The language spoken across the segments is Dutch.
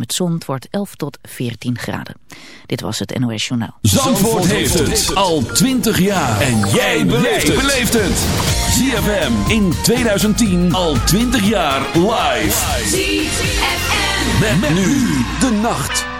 met zon. Het wordt 11 tot 14 graden. Dit was het NOS Journaal. Zandvoort, heeft het al 20 jaar. En jij beleeft het. ZFM in 2010 al 20 jaar live. ZFM. met nu de nacht.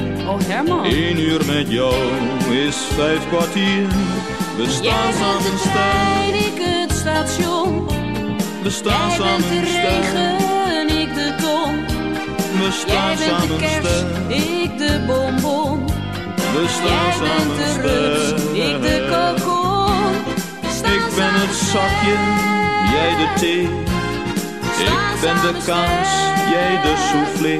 Oh Herman. Eén uur met jou is vijf kwartier. We staan samen stijl, ik het station. We staan Jij samen bent de regen, ik de ton. We staan Jij bent de kers, ik de bonbon. We staan Jij samen bent de rups, ik de kokon. Ik ben het zakje, jij de thee. Ik ben de kaas, jij de soufflé.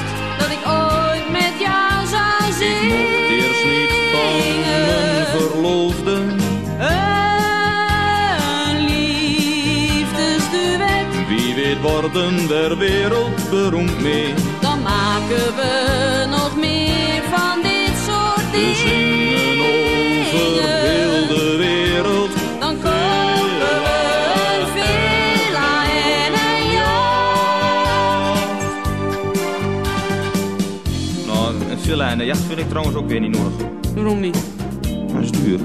worden der wereld beroemd mee. Dan maken we nog meer van dit soort We dingen. zingen over heel de wereld. Dan kopen we een villa en een jacht. Nou, een villa en een jacht vind ik trouwens ook weer niet nodig. Waarom niet? Dat is duur.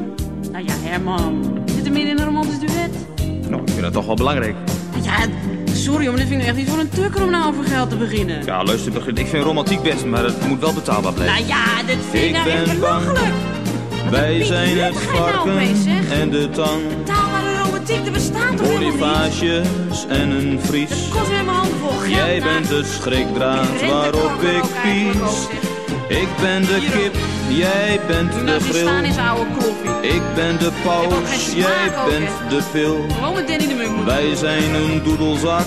Nou ja, Herman. Zit er meer in een romantisch duet? Nou, ik vind dat toch wel belangrijk. Sorry, maar dit vind ik echt niet voor een tukker om nou over geld te beginnen. Ja, luister, begin- ik vind romantiek best, maar het moet wel betaalbaar blijven. Nou ja, dit vind ik Ik nou echt ben belachelijk. Wij zijn het nou varken en de tang. Betaalbare romantiek, er bestaat toch? Bonifages en een vries. Het kost weer mijn handen vol geld. Jij nou. bent de schrikdraad waarop ik pies. Ik ben de kip, jij bent de nou staan grill. is oude koffie. Ik ben de paus, jij bent de pil. Gewoon met Danny de Munk Wij zijn een doedelzak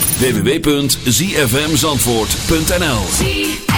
www.zfmzandvoort.nl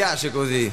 piace così.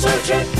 searching.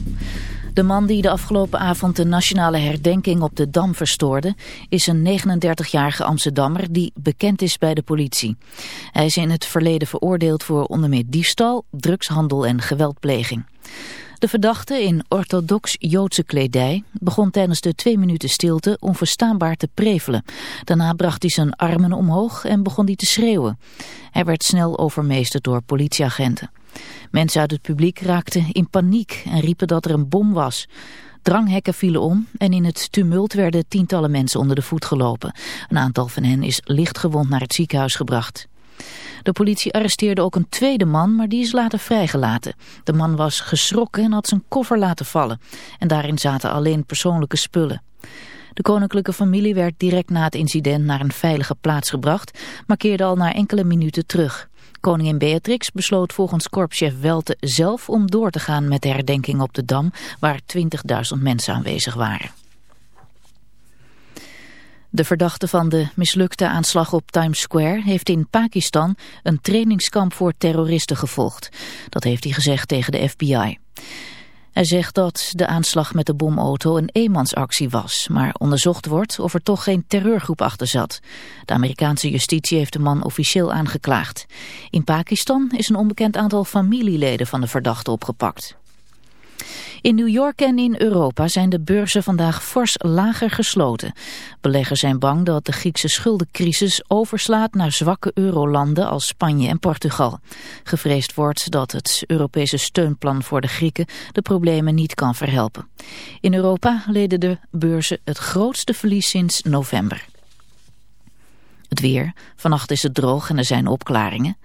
De man die de afgelopen avond de nationale herdenking op de Dam verstoorde... is een 39-jarige Amsterdammer die bekend is bij de politie. Hij is in het verleden veroordeeld voor onder meer diefstal, drugshandel en geweldpleging. De verdachte in orthodox Joodse kledij begon tijdens de twee minuten stilte onverstaanbaar te prevelen. Daarna bracht hij zijn armen omhoog en begon hij te schreeuwen. Hij werd snel overmeesterd door politieagenten. Mensen uit het publiek raakten in paniek en riepen dat er een bom was. Dranghekken vielen om en in het tumult werden tientallen mensen onder de voet gelopen. Een aantal van hen is lichtgewond naar het ziekenhuis gebracht. De politie arresteerde ook een tweede man, maar die is later vrijgelaten. De man was geschrokken en had zijn koffer laten vallen. En daarin zaten alleen persoonlijke spullen. De koninklijke familie werd direct na het incident naar een veilige plaats gebracht, maar keerde al na enkele minuten terug. Koningin Beatrix besloot volgens korpschef Welte zelf om door te gaan met de herdenking op de Dam, waar 20.000 mensen aanwezig waren. De verdachte van de mislukte aanslag op Times Square heeft in Pakistan een trainingskamp voor terroristen gevolgd. Dat heeft hij gezegd tegen de FBI. Hij zegt dat de aanslag met de bomauto een eenmansactie was, maar onderzocht wordt of er toch geen terreurgroep achter zat. De Amerikaanse justitie heeft de man officieel aangeklaagd. In Pakistan is een onbekend aantal familieleden van de verdachte opgepakt. In New York en in Europa zijn de beurzen vandaag fors lager gesloten. Beleggers zijn bang dat de Griekse schuldencrisis overslaat naar zwakke eurolanden als Spanje en Portugal. Gevreesd wordt dat het Europese steunplan voor de Grieken de problemen niet kan verhelpen. In Europa leden de beurzen het grootste verlies sinds november. Het weer. Vannacht is het droog en er zijn opklaringen.